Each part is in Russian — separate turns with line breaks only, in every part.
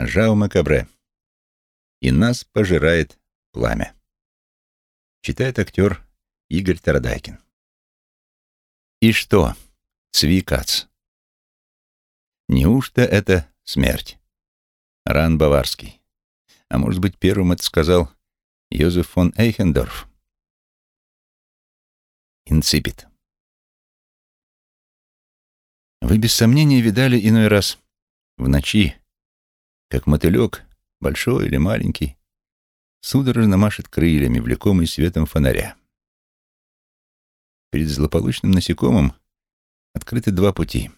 Жао Макабре. И нас пожирает пламя. Читает актер Игорь Тарадайкин. И что, Цвикац? Неужто это смерть? Ран Баварский. А может быть, первым это сказал Йозеф фон Эйхендорф? Инципит. Вы без сомнения видали иной раз в ночи, как мотылек, большой или маленький, судорожно машет крыльями, влекомый светом фонаря. Перед злополучным насекомым открыты два пути.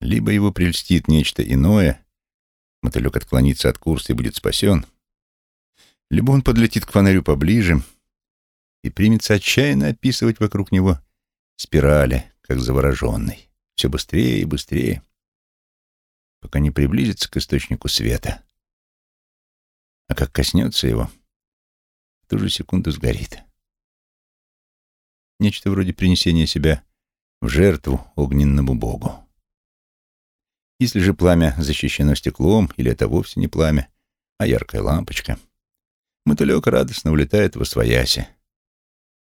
Либо его прельстит нечто иное, мотылек отклонится от курса и будет спасен, либо он подлетит к фонарю поближе и примется отчаянно описывать вокруг него спирали, как завороженный, все быстрее и быстрее, пока не приблизится к источнику света. А как коснется его, в ту же секунду сгорит. Нечто вроде принесения себя в жертву огненному богу. Если же пламя защищено стеклом, или это вовсе не пламя, а яркая лампочка, мотылек радостно улетает в освояси,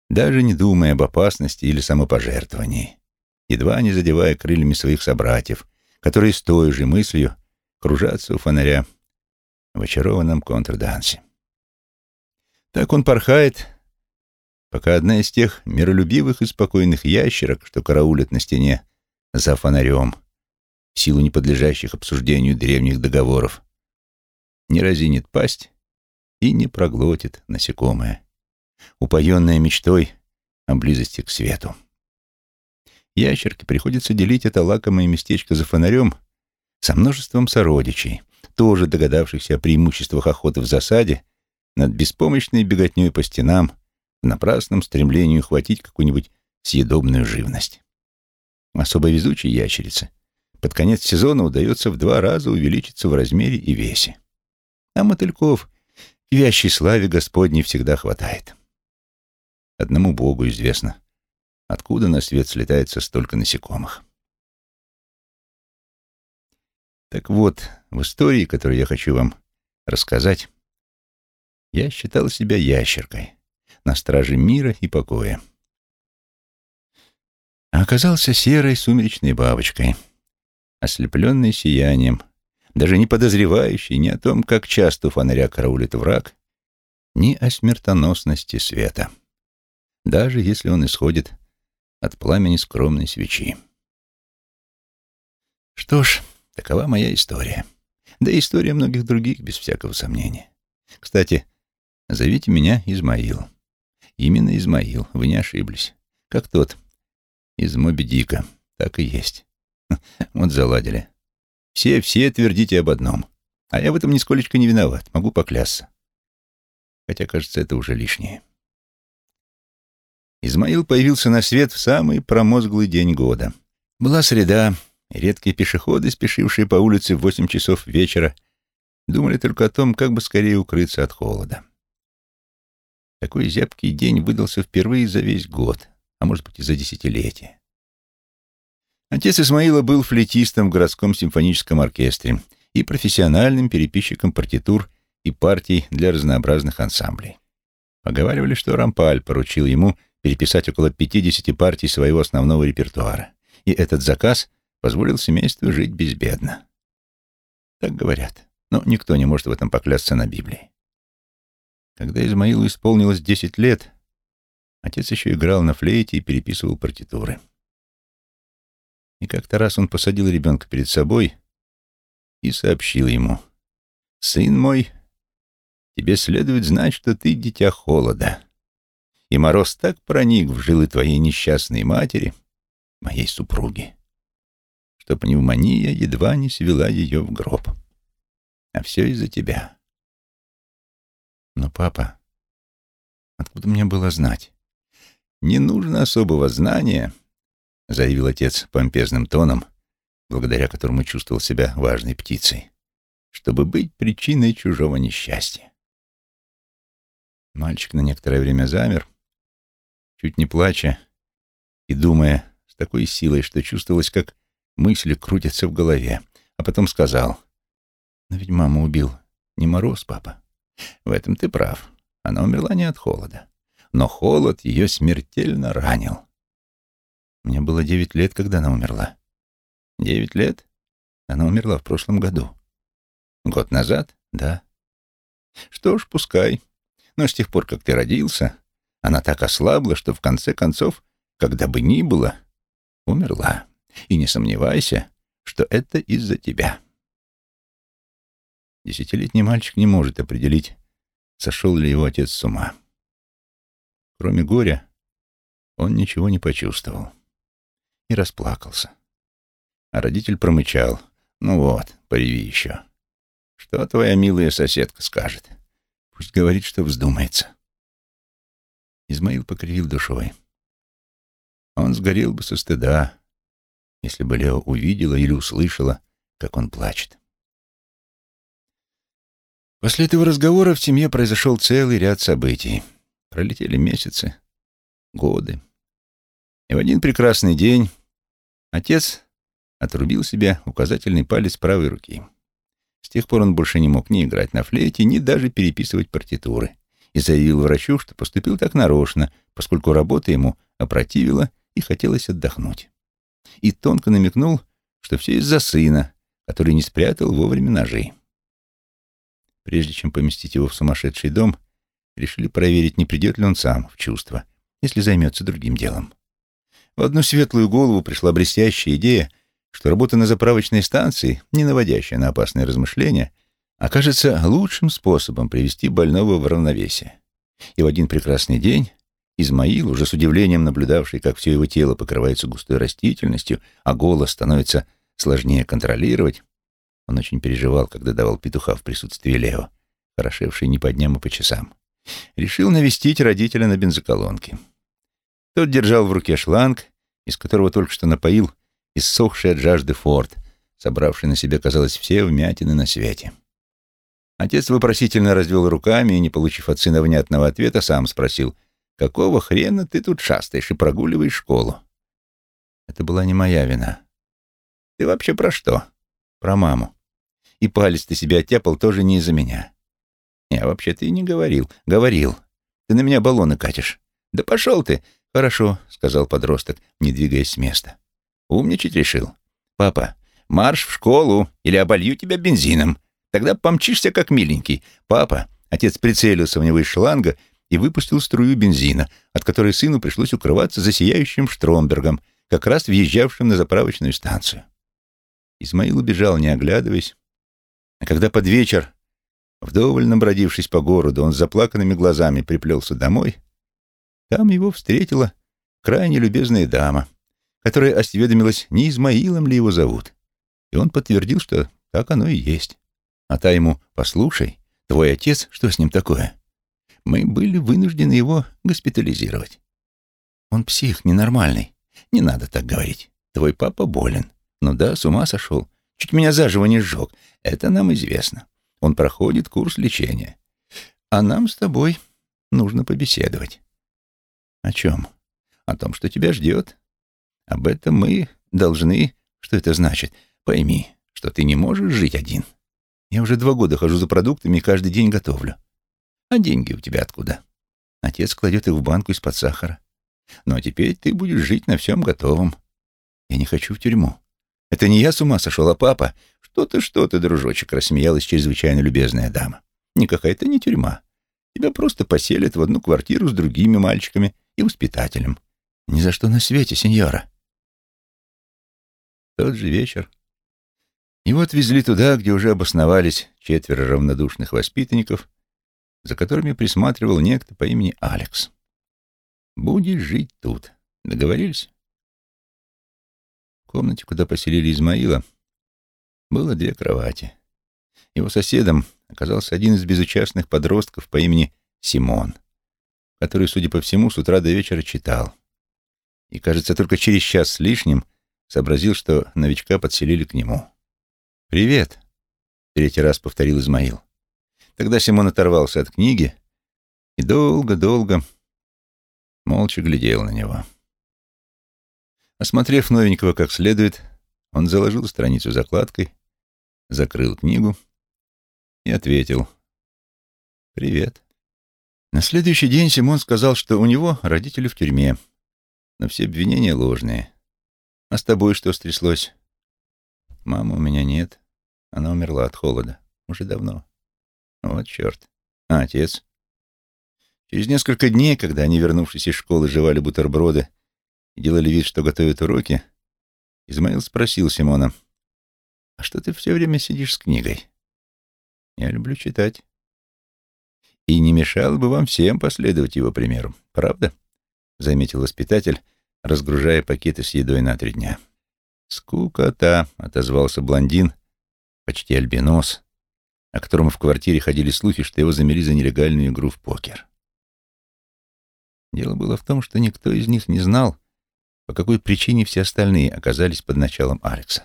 даже не думая об опасности или самопожертвовании едва не задевая крыльями своих собратьев, которые с той же мыслью кружатся у фонаря в очарованном контрдансе. Так он порхает, пока одна из тех миролюбивых и спокойных ящерок, что караулят на стене за фонарем, в силу неподлежащих обсуждению древних договоров, не разинет пасть и не проглотит насекомое, упоенное мечтой о близости к свету. Ящерке приходится делить это лакомое местечко за фонарем со множеством сородичей, тоже догадавшихся о преимуществах охоты в засаде над беспомощной беготней по стенам в напрасном стремлении ухватить какую-нибудь съедобную живность. Особо везучей ящерице под конец сезона удается в два раза увеличиться в размере и весе. А мотыльков вящей славе Господней всегда хватает. Одному Богу известно, Откуда на свет слетается столько насекомых? Так вот, в истории, которую я хочу вам рассказать, я считал себя ящеркой на страже мира и покоя. А оказался серой сумеречной бабочкой, ослепленной сиянием, даже не подозревающей ни о том, как часто у фонаря караулит враг, ни о смертоносности света, даже если он исходит от пламени скромной свечи. Что ж, такова моя история. Да и история многих других, без всякого сомнения. Кстати, зовите меня Измаил. Именно Измаил, вы не ошиблись. Как тот из Моби Дика. Так и есть. Вот заладили. Все-все твердите об одном. А я в этом нисколечко не виноват, могу поклясться. Хотя, кажется, это уже лишнее. Измаил появился на свет в самый промозглый день года. Была среда, и редкие пешеходы, спешившие по улице в восемь часов вечера, думали только о том, как бы скорее укрыться от холода. Такой зябкий день выдался впервые за весь год, а может быть и за десятилетие. Отец Исмаила был флейтистом в городском симфоническом оркестре и профессиональным переписчиком партитур и партий для разнообразных ансамблей. Поговаривали, что Рампаль поручил ему переписать около 50 партий своего основного репертуара, и этот заказ позволил семейству жить безбедно. Так говорят, но никто не может в этом поклясться на Библии. Когда Измаилу исполнилось 10 лет, отец еще играл на флейте и переписывал партитуры. И как-то раз он посадил ребенка перед собой и сообщил ему, «Сын мой, тебе следует знать, что ты дитя холода и мороз так проник в жилы твоей несчастной матери, моей супруги, что пневмония едва не свела ее в гроб. А все из-за тебя. Но, папа, откуда мне было знать? Не нужно особого знания, заявил отец помпезным тоном, благодаря которому чувствовал себя важной птицей, чтобы быть причиной чужого несчастья. Мальчик на некоторое время замер, чуть не плача и думая с такой силой, что чувствовалось, как мысли крутятся в голове, а потом сказал, Но ведь маму убил не мороз, папа. В этом ты прав. Она умерла не от холода. Но холод ее смертельно ранил. Мне было девять лет, когда она умерла. Девять лет? Она умерла в прошлом году. Год назад? Да. Что ж, пускай. Но с тех пор, как ты родился, она так ослабла, что в конце концов, когда бы ни было, умерла. И не сомневайся, что это из-за тебя. Десятилетний мальчик не может определить, сошел ли его отец с ума. Кроме горя, он ничего не почувствовал и расплакался. А родитель промычал. «Ну вот, пореви еще. Что твоя милая соседка скажет? Пусть говорит, что вздумается». Измаил покривил душой. Он сгорел бы со стыда, если бы Лео увидела или услышала, как он плачет. После этого разговора в семье произошел целый ряд событий. Пролетели месяцы, годы. И в один прекрасный день отец отрубил себе указательный палец правой руки. С тех пор он больше не мог ни играть на флейте, ни даже переписывать партитуры. И заявил врачу, что поступил так нарочно, поскольку работа ему опротивила и хотелось отдохнуть. И тонко намекнул, что все из-за сына, который не спрятал вовремя ножи. Прежде чем поместить его в сумасшедший дом, решили проверить, не придет ли он сам в чувство, если займется другим делом. В одну светлую голову пришла блестящая идея что работа на заправочной станции, не наводящая на опасные размышления, окажется лучшим способом привести больного в равновесие. И в один прекрасный день Измаил, уже с удивлением наблюдавший, как все его тело покрывается густой растительностью, а голос становится сложнее контролировать, он очень переживал, когда давал петуха в присутствии Лео, хорошевший не по дням, а по часам. Решил навестить родителя на бензоколонке. Тот держал в руке шланг, из которого только что напоил иссохший от жажды форт, собравший на себе, казалось, все вмятины на свете. Отец вопросительно развел руками и, не получив от сына внятного ответа, сам спросил, «Какого хрена ты тут шастаешь и прогуливаешь школу?» Это была не моя вина. «Ты вообще про что?» «Про маму. И палец ты себе оттяпал тоже не из-за меня». «Я вообще-то и не говорил». «Говорил. Ты на меня баллоны катишь». «Да пошел ты!» «Хорошо», — сказал подросток, не двигаясь с места. Умничать решил. Папа, марш в школу, или оболью тебя бензином. Тогда помчишься, как миленький. Папа, отец прицелился в него из шланга и выпустил струю бензина, от которой сыну пришлось укрываться за сияющим Штромбергом, как раз въезжавшим на заправочную станцию. Измаил убежал, не оглядываясь. А когда под вечер, вдоволь набродившись по городу, он с заплаканными глазами приплелся домой, там его встретила крайне любезная дама — которая осведомилась, не Измаилом ли его зовут. И он подтвердил, что так оно и есть. А та ему, послушай, твой отец, что с ним такое? Мы были вынуждены его госпитализировать. Он псих, ненормальный. Не надо так говорить. Твой папа болен. Ну да, с ума сошел. Чуть меня заживо не сжег. Это нам известно. Он проходит курс лечения. А нам с тобой нужно побеседовать. О чем? О том, что тебя ждет. Об этом мы должны... Что это значит? Пойми, что ты не можешь жить один. Я уже два года хожу за продуктами и каждый день готовлю. А деньги у тебя откуда? Отец кладет их в банку из-под сахара. Ну а теперь ты будешь жить на всем готовом. Я не хочу в тюрьму. Это не я с ума сошел, а папа. Что ты, что ты, дружочек, рассмеялась чрезвычайно любезная дама. Никакая это не тюрьма. Тебя просто поселят в одну квартиру с другими мальчиками и воспитателем. Ни за что на свете, сеньора тот же вечер его отвезли туда, где уже обосновались четверо равнодушных воспитанников, за которыми присматривал некто по имени Алекс. «Будешь жить тут. Договорились?» В комнате, куда поселили Измаила, было две кровати. Его соседом оказался один из безучастных подростков по имени Симон, который, судя по всему, с утра до вечера читал. И, кажется, только через час с лишним — сообразил, что новичка подселили к нему. «Привет», — третий раз повторил Измаил. Тогда Симон оторвался от книги и долго-долго молча глядел на него. Осмотрев новенького как следует, он заложил страницу закладкой, закрыл книгу и ответил «Привет». На следующий день Симон сказал, что у него родители в тюрьме, но все обвинения ложные. «А с тобой что стряслось?» «Мамы у меня нет. Она умерла от холода. Уже давно». «Вот черт. А отец?» Через несколько дней, когда они, вернувшись из школы, жевали бутерброды и делали вид, что готовят уроки, Измаил спросил Симона, «А что ты все время сидишь с книгой?» «Я люблю читать». «И не мешало бы вам всем последовать его примеру, правда?» — заметил воспитатель, разгружая пакеты с едой на три дня. «Скукота», — отозвался блондин, почти альбинос, о котором в квартире ходили слухи, что его замели за нелегальную игру в покер. Дело было в том, что никто из них не знал, по какой причине все остальные оказались под началом Алекса.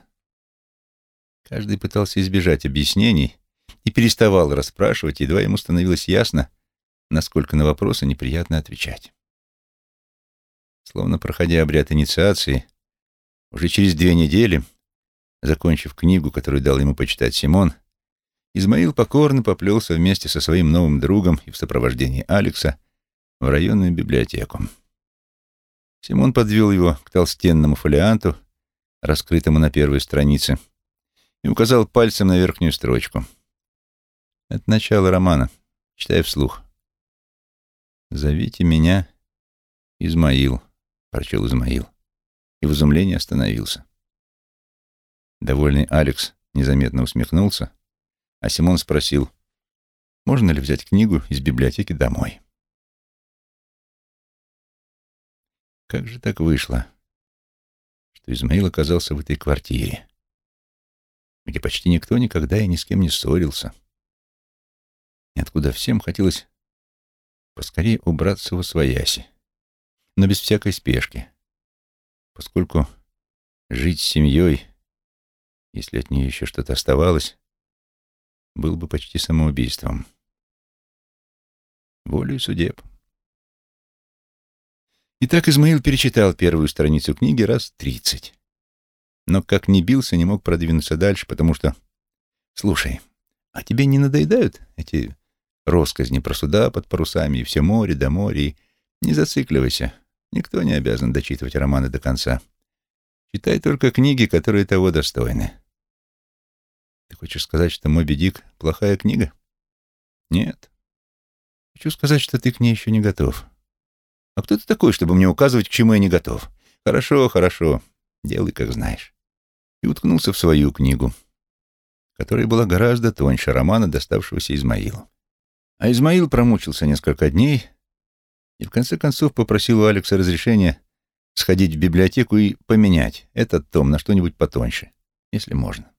Каждый пытался избежать объяснений и переставал расспрашивать, едва ему становилось ясно, насколько на вопросы неприятно отвечать. Словно проходя обряд инициации, уже через две недели, закончив книгу, которую дал ему почитать Симон, Измаил покорно поплелся вместе со своим новым другом и в сопровождении Алекса в районную библиотеку. Симон подвел его к толстенному фолианту, раскрытому на первой странице, и указал пальцем на верхнюю строчку. Это начало романа. Читай вслух. «Зовите меня Измаил», — прочел Измаил, и в изумлении остановился. Довольный Алекс незаметно усмехнулся, а Симон спросил, можно ли взять книгу из библиотеки домой. Как же так вышло, что Измаил оказался в этой квартире, где почти никто никогда и ни с кем не ссорился, и откуда всем хотелось поскорее убраться во свояси, но без всякой спешки, поскольку жить с семьей, если от нее еще что-то оставалось, было бы почти самоубийством. Волею судеб. Итак, Измаил перечитал первую страницу книги раз тридцать. Но как ни бился, не мог продвинуться дальше, потому что... Слушай, а тебе не надоедают эти росказни про суда под парусами и все море до моря? И не зацикливайся. Никто не обязан дочитывать романы до конца. Читай только книги, которые того достойны. Ты хочешь сказать, что «Моби Дик» — плохая книга? Нет. Хочу сказать, что ты к ней еще не готов. А кто ты такой, чтобы мне указывать, к чему я не готов? Хорошо, хорошо. Делай, как знаешь. И уткнулся в свою книгу, которая была гораздо тоньше романа, доставшегося Измаилу. А Измаил промучился несколько дней и в конце концов попросил у Алекса разрешения сходить в библиотеку и поменять этот том на что-нибудь потоньше, если можно.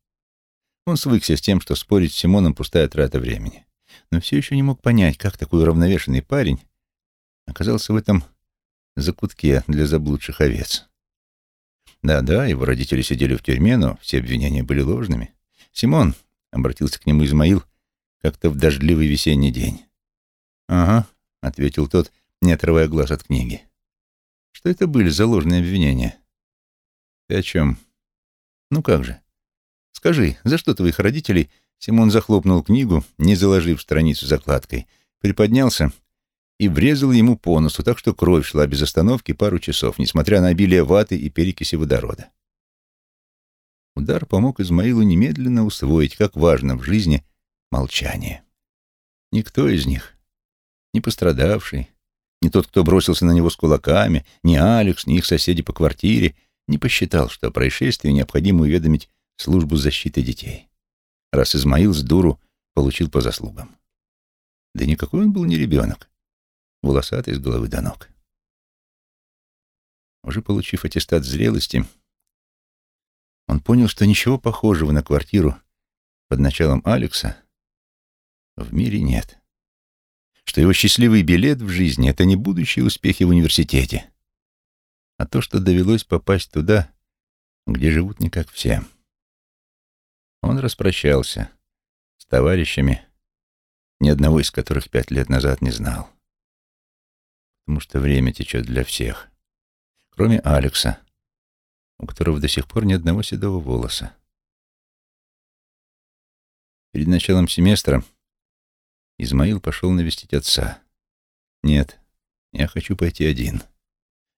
Он свыкся с тем, что спорить с Симоном — пустая трата времени, но все еще не мог понять, как такой уравновешенный парень оказался в этом закутке для заблудших овец. Да-да, его родители сидели в тюрьме, но все обвинения были ложными. «Симон», — обратился к нему Измаил, как-то в дождливый весенний день. «Ага», — ответил тот, не отрывая глаз от книги. «Что это были за ложные обвинения?» «Ты о чем?» «Ну как же? Скажи, за что твоих родителей...» Симон захлопнул книгу, не заложив страницу закладкой, приподнялся и врезал ему по носу, так что кровь шла без остановки пару часов, несмотря на обилие ваты и перекиси водорода. Удар помог Измаилу немедленно усвоить, как важно в жизни молчание. Никто из них, ни пострадавший, ни тот, кто бросился на него с кулаками, ни Алекс, ни их соседи по квартире, не посчитал, что о происшествии необходимо уведомить службу защиты детей, раз Измаил с дуру получил по заслугам. Да никакой он был не ребенок волосатый с головы до ног. Уже получив аттестат зрелости, он понял, что ничего похожего на квартиру под началом Алекса в мире нет. Что его счастливый билет в жизни — это не будущие успехи в университете, а то, что довелось попасть туда, где живут не как все. Он распрощался с товарищами, ни одного из которых пять лет назад не знал потому что время течет для всех, кроме Алекса, у которого до сих пор ни одного седого волоса. Перед началом семестра Измаил пошел навестить отца. «Нет, я хочу пойти один.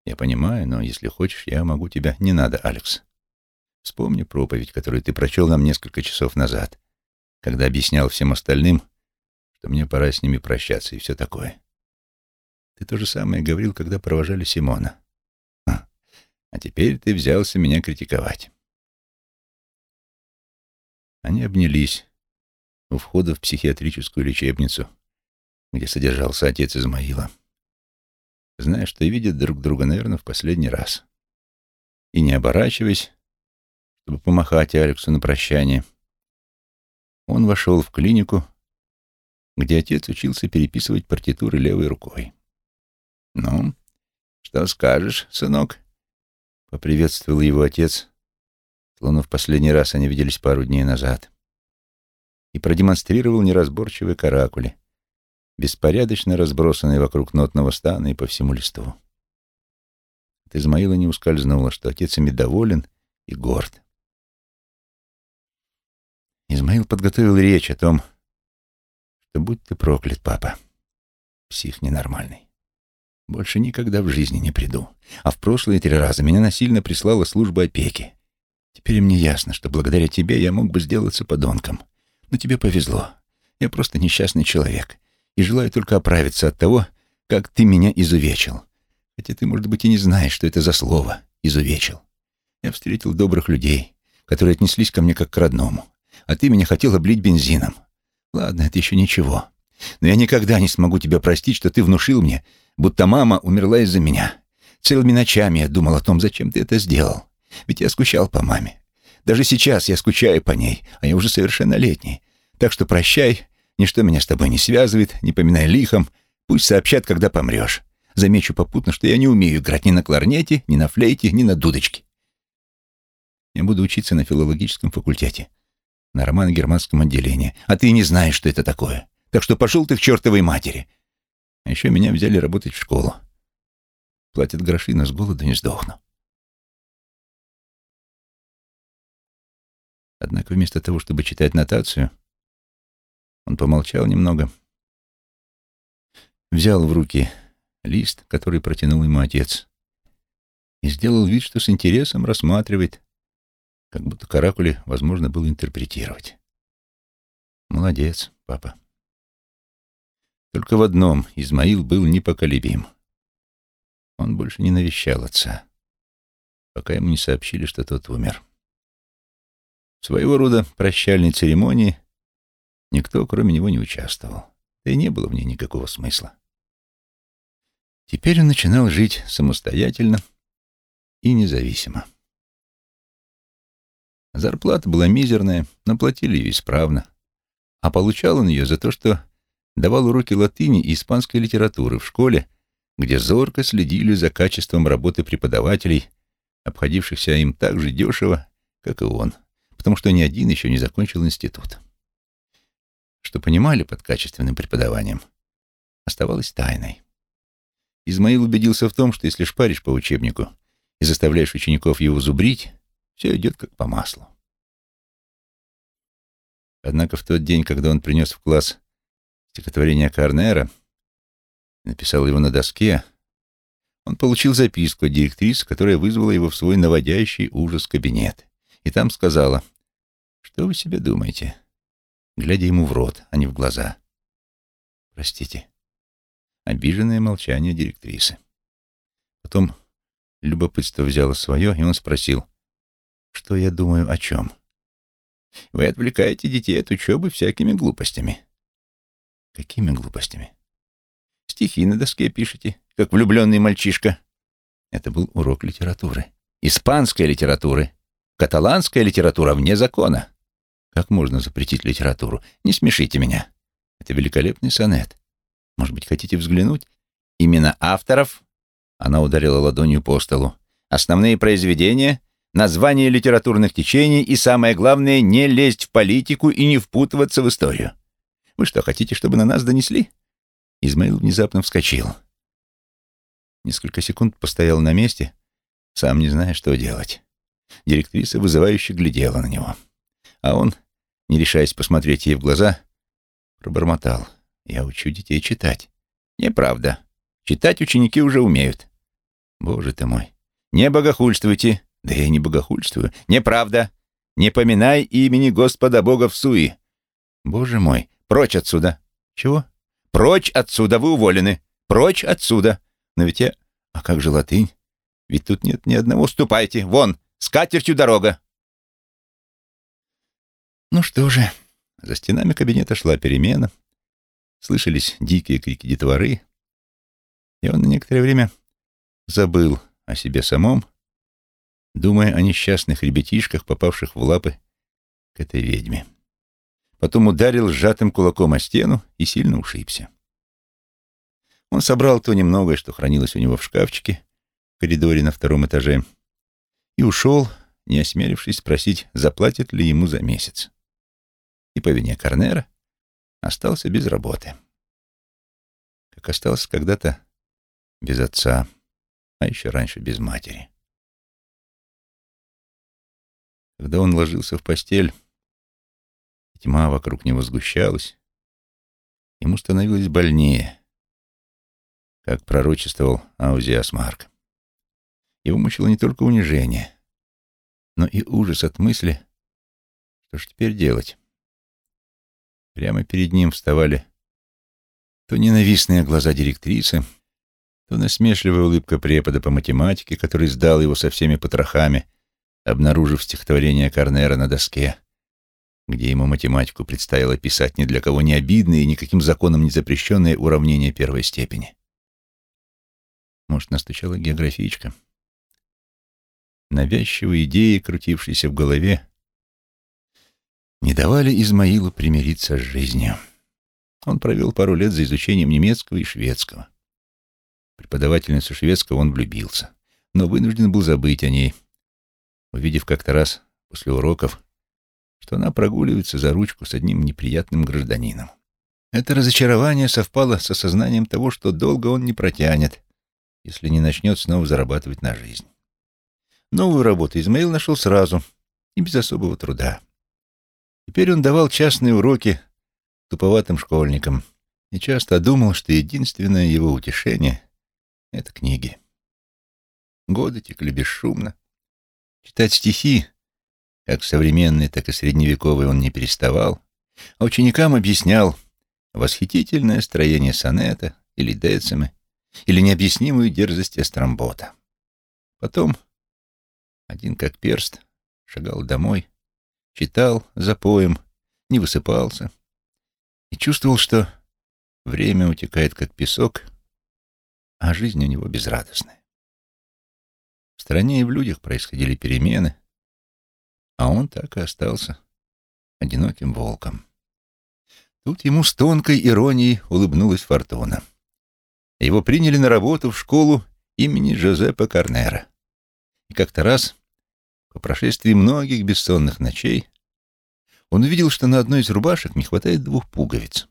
Я понимаю, но если хочешь, я могу тебя. Не надо, Алекс. Вспомни проповедь, которую ты прочел нам несколько часов назад, когда объяснял всем остальным, что мне пора с ними прощаться и все такое. Ты то же самое говорил, когда провожали Симона. А теперь ты взялся меня критиковать. Они обнялись у входа в психиатрическую лечебницу, где содержался отец Измаила, зная, что видят друг друга, наверное, в последний раз. И не оборачиваясь, чтобы помахать Алексу на прощание, он вошел в клинику, где отец учился переписывать партитуры левой рукой. «Ну, что скажешь, сынок?» — поприветствовал его отец, словно в последний раз они виделись пару дней назад, и продемонстрировал неразборчивые каракули, беспорядочно разбросанные вокруг нотного стана и по всему листу. От Измаила не ускользнуло, что отец ими доволен и горд. Измаил подготовил речь о том, что будь ты проклят, папа, псих ненормальный. Больше никогда в жизни не приду. А в прошлые три раза меня насильно прислала служба опеки. Теперь мне ясно, что благодаря тебе я мог бы сделаться подонком. Но тебе повезло. Я просто несчастный человек. И желаю только оправиться от того, как ты меня изувечил. Хотя ты, может быть, и не знаешь, что это за слово «изувечил». Я встретил добрых людей, которые отнеслись ко мне как к родному. А ты меня хотел облить бензином. Ладно, это еще ничего. Но я никогда не смогу тебя простить, что ты внушил мне, будто мама умерла из-за меня. Целыми ночами я думал о том, зачем ты это сделал. Ведь я скучал по маме. Даже сейчас я скучаю по ней, а я уже совершеннолетний. Так что прощай, ничто меня с тобой не связывает, не поминай лихом. Пусть сообщат, когда помрешь. Замечу попутно, что я не умею играть ни на кларнете, ни на флейте, ни на дудочке. Я буду учиться на филологическом факультете, на романо-германском отделении, а ты не знаешь, что это такое. Так что пошел ты к чертовой матери. А еще меня взяли работать в школу. Платят гроши, но с голоду не сдохну. Однако вместо того, чтобы читать нотацию, он помолчал немного, взял в руки лист, который протянул ему отец, и сделал вид, что с интересом рассматривает, как будто каракули возможно было интерпретировать. Молодец, папа. Только в одном Измаил был непоколебим. Он больше не навещал отца, пока ему не сообщили, что тот умер. Своего рода прощальной церемонии никто, кроме него, не участвовал. Да и не было в ней никакого смысла. Теперь он начинал жить самостоятельно и независимо. Зарплата была мизерная, но платили ее исправно. А получал он ее за то, что давал уроки латыни и испанской литературы в школе, где зорко следили за качеством работы преподавателей, обходившихся им так же дешево, как и он потому что ни один еще не закончил институт. Что понимали под качественным преподаванием, оставалось тайной. Измаил убедился в том, что если шпаришь по учебнику и заставляешь учеников его зубрить, все идет как по маслу. Однако в тот день, когда он принес в класс стихотворение Корнера, написал его на доске, он получил записку от директрисы, которая вызвала его в свой наводящий ужас кабинет. И там сказала, что вы себе думаете? Глядя ему в рот, а не в глаза. Простите. Обиженное молчание директрисы. Потом любопытство взяло свое, и он спросил, что я думаю о чем. Вы отвлекаете детей от учебы всякими глупостями. Какими глупостями? Стихи на доске пишете, как влюбленный мальчишка. Это был урок литературы. Испанской литературы. Каталанская литература вне закона. Как можно запретить литературу? Не смешите меня. Это великолепный сонет. Может быть, хотите взглянуть? Именно авторов, она ударила ладонью по столу, основные произведения, названия литературных течений и, самое главное, не лезть в политику и не впутываться в историю. Вы что, хотите, чтобы на нас донесли? Измаил внезапно вскочил. Несколько секунд постоял на месте, сам не зная, что делать. Директриса вызывающе глядела на него. А он не решаясь посмотреть ей в глаза, пробормотал. Я учу детей читать.
Неправда. Читать ученики уже умеют.
Боже ты мой.
Не богохульствуйте.
Да я не богохульствую.
Неправда. Не поминай имени Господа Бога в суи.
Боже мой.
Прочь отсюда.
Чего?
Прочь отсюда, вы уволены. Прочь отсюда.
Но ведь я... А как же латынь?
Ведь тут нет ни одного. Ступайте. Вон, с катертью дорога.
Ну что же, за стенами кабинета шла перемена. Слышались дикие крики детворы. И он на некоторое время забыл о себе самом, думая о несчастных ребятишках, попавших в лапы к этой ведьме. Потом ударил сжатым кулаком о стену и сильно ушибся. Он собрал то немногое, что хранилось у него в шкафчике в коридоре на втором этаже, и ушел, не осмелившись спросить, заплатят ли ему за месяц. И по вине Корнера остался без работы. Как остался когда-то без отца, а еще раньше без матери. Когда он ложился в постель, тьма вокруг него сгущалась, ему становилось больнее, как пророчествовал Аузиас Марк. Его мучило не только унижение, но и ужас от мысли, что ж теперь делать. Прямо перед ним вставали то ненавистные глаза директрисы, то насмешливая улыбка препода по математике, который сдал его со всеми потрохами, обнаружив стихотворение Корнера на доске, где ему математику предстояло писать ни для кого не обидные и никаким законом не запрещенные уравнения первой степени. Может, настучала географичка. Навязчивые идеи, крутившиеся в голове, не давали Измаилу примириться с жизнью. Он провел пару лет за изучением немецкого и шведского. Преподавательницу шведского он влюбился, но вынужден был забыть о ней, увидев как-то раз после уроков, что она прогуливается за ручку с одним неприятным гражданином. Это разочарование совпало с осознанием того, что долго он не протянет, если не начнет снова зарабатывать на жизнь. Новую работу Измаил нашел сразу и без особого труда. Теперь он давал частные уроки туповатым школьникам и часто думал, что единственное его утешение — это книги. Годы текли бесшумно. Читать стихи, как современные, так и средневековые, он не переставал, а ученикам объяснял восхитительное строение сонета или децимы, или необъяснимую дерзость эстрамбота. Потом, один как перст, шагал домой, читал за поем, не высыпался и чувствовал, что время утекает как песок, а жизнь у него безрадостная. В стране и в людях происходили перемены, а он так и остался одиноким волком. Тут ему с тонкой иронией улыбнулась Фортуна. Его приняли на работу в школу имени Жозепа Корнера. И как-то раз по прошествии многих бессонных ночей он увидел, что на одной из рубашек не хватает двух пуговиц.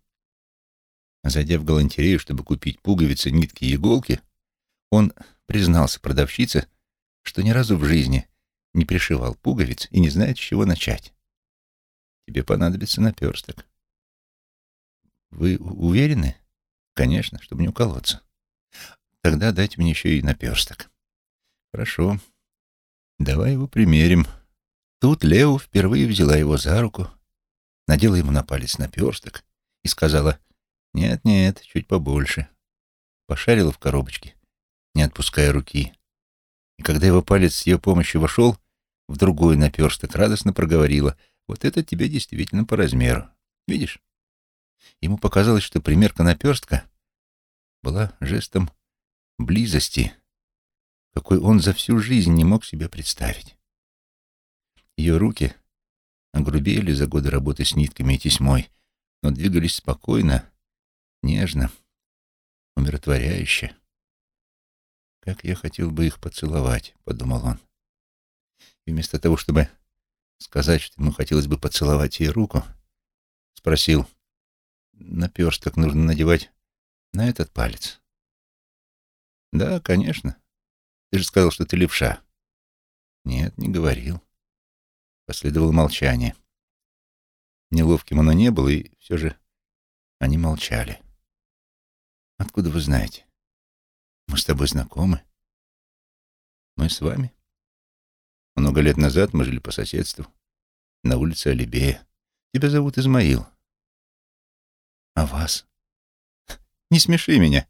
Зайдя в галантерею, чтобы купить пуговицы, нитки и иголки, он признался продавщице, что ни разу в жизни не пришивал пуговиц и не знает, с чего начать. Тебе понадобится наперсток. Вы уверены? Конечно, чтобы не уколоться. Тогда дайте мне еще и наперсток. Хорошо. Давай его примерим. Тут Лео впервые взяла его за руку, надела ему на палец наперсток и сказала «Нет-нет, чуть побольше». Пошарила в коробочке, не отпуская руки. И когда его палец с ее помощью вошел в другой наперсток, радостно проговорила «Вот это тебе действительно по размеру. Видишь?» Ему показалось, что примерка наперстка была жестом близости, какой он за всю жизнь не мог себе представить. Ее руки огрубели за годы работы с нитками и тесьмой, но двигались спокойно, нежно, умиротворяюще. «Как я хотел бы их поцеловать», — подумал он. И вместо того, чтобы сказать, что ему хотелось бы поцеловать ей руку, спросил, наперсток нужно надевать на этот палец. «Да, конечно. Ты же сказал, что ты левша». «Нет, не говорил». Последовало молчание. Неловким оно не было, и все же они молчали. Откуда вы знаете? Мы с тобой знакомы. Мы с вами. Много лет назад мы жили по соседству, на улице Алибея. Тебя зовут Измаил. А вас? Не смеши меня.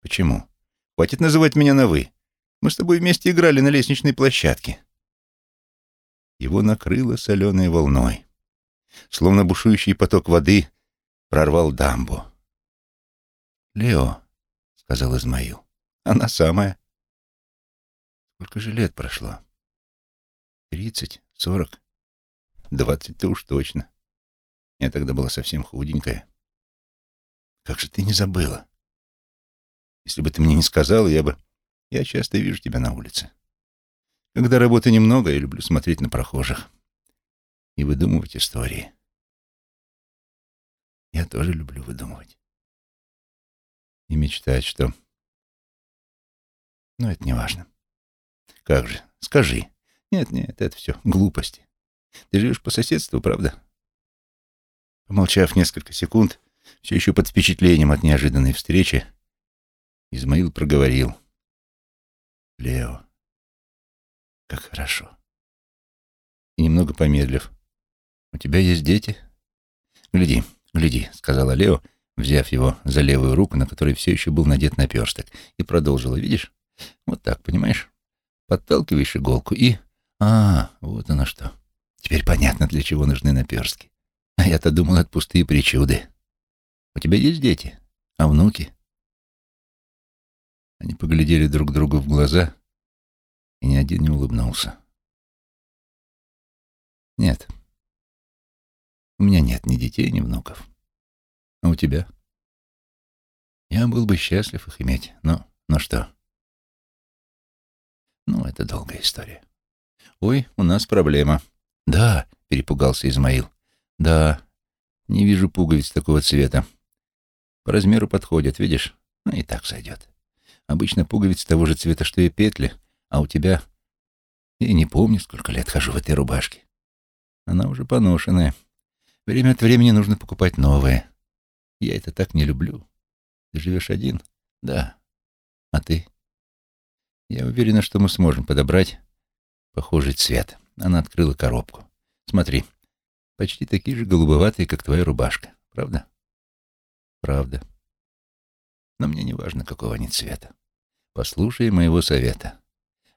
Почему? Хватит называть меня на «вы». Мы с тобой вместе играли на лестничной площадке. Его накрыло соленой волной. Словно бушующий поток воды прорвал дамбу. «Лео», — сказал Измаил, — «она самая». Сколько же лет прошло? Тридцать, сорок, двадцать-то уж точно. Я тогда была совсем худенькая. Как же ты не забыла? Если бы ты мне не сказала, я бы... Я часто вижу тебя на улице. Когда работы немного, я люблю смотреть на прохожих и выдумывать истории. Я тоже люблю выдумывать. И мечтать, что... Но это не важно. Как же? Скажи. Нет, нет, это все глупости. Ты живешь по соседству, правда? Помолчав несколько секунд, все еще под впечатлением от неожиданной встречи, Измаил проговорил. «Лео, как хорошо». И немного помедлив. «У тебя есть дети?» «Гляди, гляди», — сказала Лео, взяв его за левую руку, на которой все еще был надет наперсток, и продолжила. «Видишь? Вот так, понимаешь? Подталкиваешь иголку и... А, вот оно что. Теперь понятно, для чего нужны наперстки. А я-то думал, это пустые причуды. У тебя есть дети? А внуки?» Они поглядели друг другу в глаза, и ни один не улыбнулся. «Нет, у меня нет ни детей, ни внуков. А у тебя?» «Я был бы счастлив их иметь, но... но что?» «Ну, это долгая история». «Ой, у нас проблема». «Да», — перепугался Измаил. «Да, не вижу пуговиц такого цвета. По размеру подходят, видишь? Ну, и так сойдет». Обычно пуговицы того же цвета, что и петли, а у тебя... Я не помню, сколько лет хожу в этой рубашке. Она уже поношенная. Время от времени нужно покупать новые. Я это так не люблю. Ты живешь один? Да. А ты? Я уверена, что мы сможем подобрать похожий цвет. Она открыла коробку. Смотри, почти такие же голубоватые, как твоя рубашка. Правда? Правда. Но мне не важно, какого они цвета. Послушай моего совета.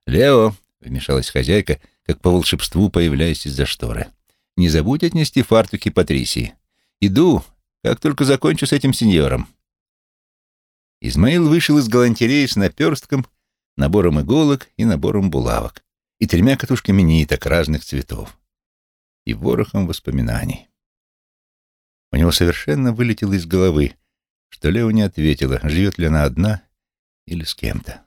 «Лео!» — вмешалась хозяйка, как по волшебству появляясь из-за шторы. «Не забудь отнести фартуки Патрисии. Иду, как только закончу с этим сеньором». Измаил вышел из галантереи с наперстком, набором иголок и набором булавок и тремя катушками ниток разных цветов и ворохом воспоминаний. У него совершенно вылетело из головы, что Лео не ответила, живет ли она одна или с кем-то.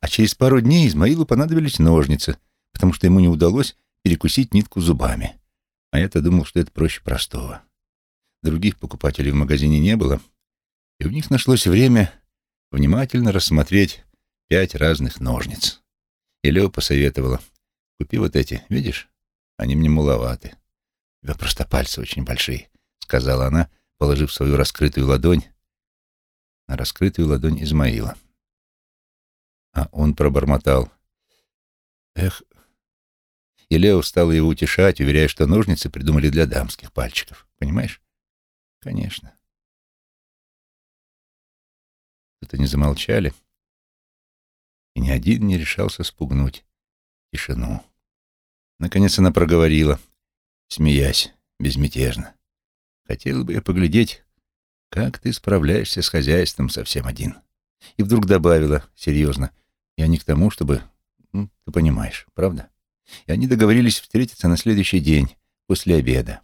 А через пару дней Измаилу понадобились ножницы, потому что ему не удалось перекусить нитку зубами. А я-то думал, что это проще простого. Других покупателей в магазине не было, и у них нашлось время внимательно рассмотреть пять разных ножниц. И Лео посоветовала, купи вот эти, видишь, они мне маловаты. У тебя просто пальцы очень большие, сказала она, положив свою раскрытую ладонь на раскрытую ладонь Измаила. А он пробормотал. «Эх...» И Лео стал его утешать, уверяя, что ножницы придумали для дамских пальчиков. Понимаешь? Конечно. Тут они замолчали, и ни один не решался спугнуть тишину. Наконец она проговорила, смеясь безмятежно. Хотела бы я поглядеть, как ты справляешься с хозяйством совсем один. И вдруг добавила, серьезно, я не к тому, чтобы... Ну, ты понимаешь, правда? И они договорились встретиться на следующий день, после обеда.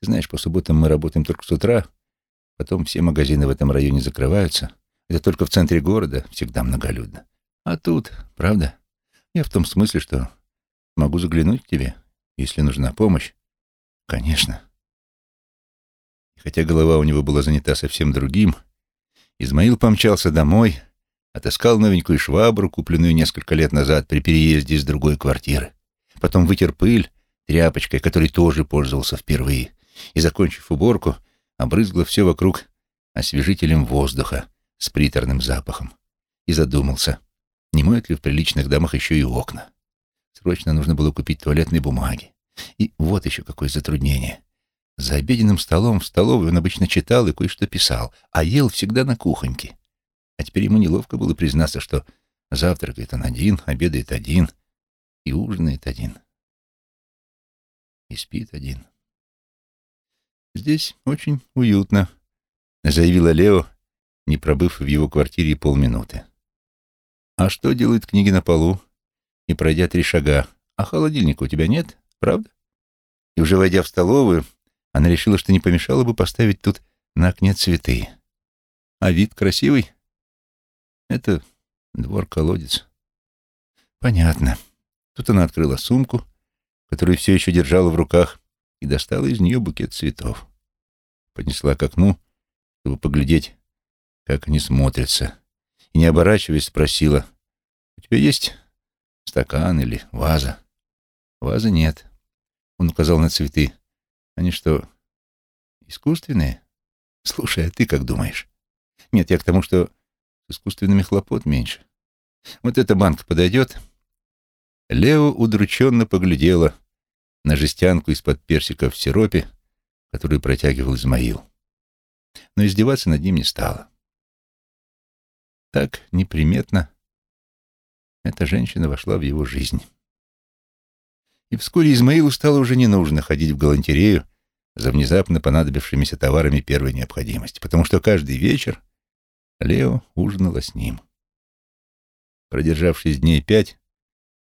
Ты знаешь, по субботам мы работаем только с утра, потом все магазины в этом районе закрываются. Это только в центре города, всегда многолюдно. А тут, правда? Я в том смысле, что могу заглянуть к тебе, если нужна помощь. Конечно. Хотя голова у него была занята совсем другим, Измаил помчался домой, отыскал новенькую швабру, купленную несколько лет назад при переезде из другой квартиры. Потом вытер пыль тряпочкой, которой тоже пользовался впервые, и, закончив уборку, обрызгал все вокруг освежителем воздуха, с приторным запахом и задумался, не моют ли в приличных домах еще и окна. Срочно нужно было купить туалетной бумаги. И вот еще какое затруднение. За обеденным столом в столовой он обычно читал и кое-что писал, а ел всегда на кухоньке. А теперь ему неловко было признаться, что завтракает он один, обедает один и ужинает один. И спит один. «Здесь очень уютно», — заявила Лео, не пробыв в его квартире полминуты. «А что делают книги на полу?» И пройдя три шага, «А холодильника у тебя нет, правда?» И уже войдя в столовую, она решила, что не помешало бы поставить тут на окне цветы. «А вид красивый?» «Это двор-колодец». «Понятно». Тут она открыла сумку, которую все еще держала в руках, и достала из нее букет цветов. Поднесла к окну, чтобы поглядеть, как они смотрятся, и, не оборачиваясь, спросила, «У тебя есть стакан или ваза?» «Вазы нет». Он указал на цветы. «Они что, искусственные?» «Слушай, а ты как думаешь?» «Нет, я к тому, что с искусственными хлопот меньше. Вот эта банка подойдет?» Лео удрученно поглядела на жестянку из-под персика в сиропе, которую протягивал Измаил. Но издеваться над ним не стала. Так неприметно эта женщина вошла в его жизнь. И вскоре Измаилу стало уже не нужно ходить в галантерею за внезапно понадобившимися товарами первой необходимости, потому что каждый вечер Лео ужинала с ним. Продержавшись дней пять,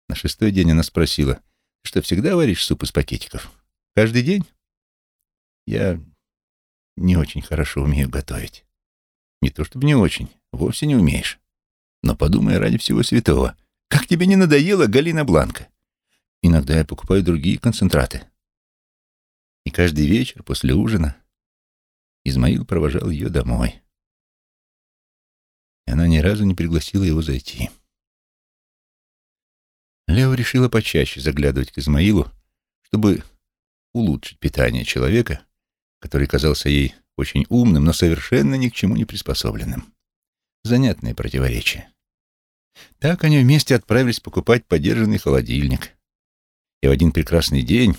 на шестой день она спросила, что всегда варишь суп из пакетиков? Каждый день? Я не очень хорошо умею готовить. Не то чтобы не очень, вовсе не умеешь. Но подумай ради всего святого. Как тебе не надоело Галина Бланка? Иногда я покупаю другие концентраты. И каждый вечер после ужина Измаил провожал ее домой. И она ни разу не пригласила его зайти. Лео решила почаще заглядывать к Измаилу, чтобы улучшить питание человека, который казался ей очень умным, но совершенно ни к чему не приспособленным. Занятное противоречие. Так они вместе отправились покупать подержанный холодильник. И в один прекрасный день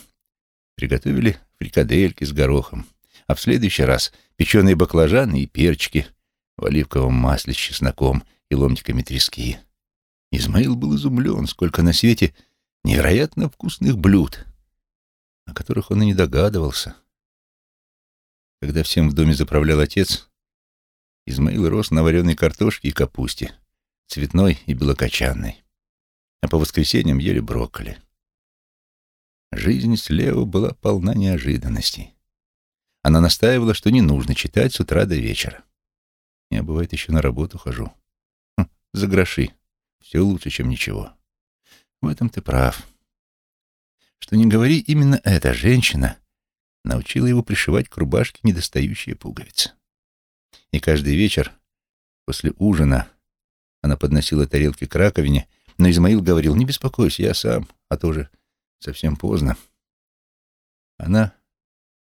приготовили фрикадельки с горохом, а в следующий раз печеные баклажаны и перчики в оливковом масле с чесноком и ломтиками трески. Измаил был изумлен, сколько на свете невероятно вкусных блюд, о которых он и не догадывался. Когда всем в доме заправлял отец, Измаил рос на вареной картошке и капусте, цветной и белокочанной, а по воскресеньям ели брокколи. Жизнь с Лео была полна неожиданностей. Она настаивала, что не нужно читать с утра до вечера. Я, бывает, еще на работу хожу. Хм, за гроши. Все лучше, чем ничего. В этом ты прав. Что не говори, именно эта женщина научила его пришивать к рубашке недостающие пуговицы. И каждый вечер после ужина она подносила тарелки к раковине, но Измаил говорил, не беспокойся, я сам, а то уже совсем поздно. Она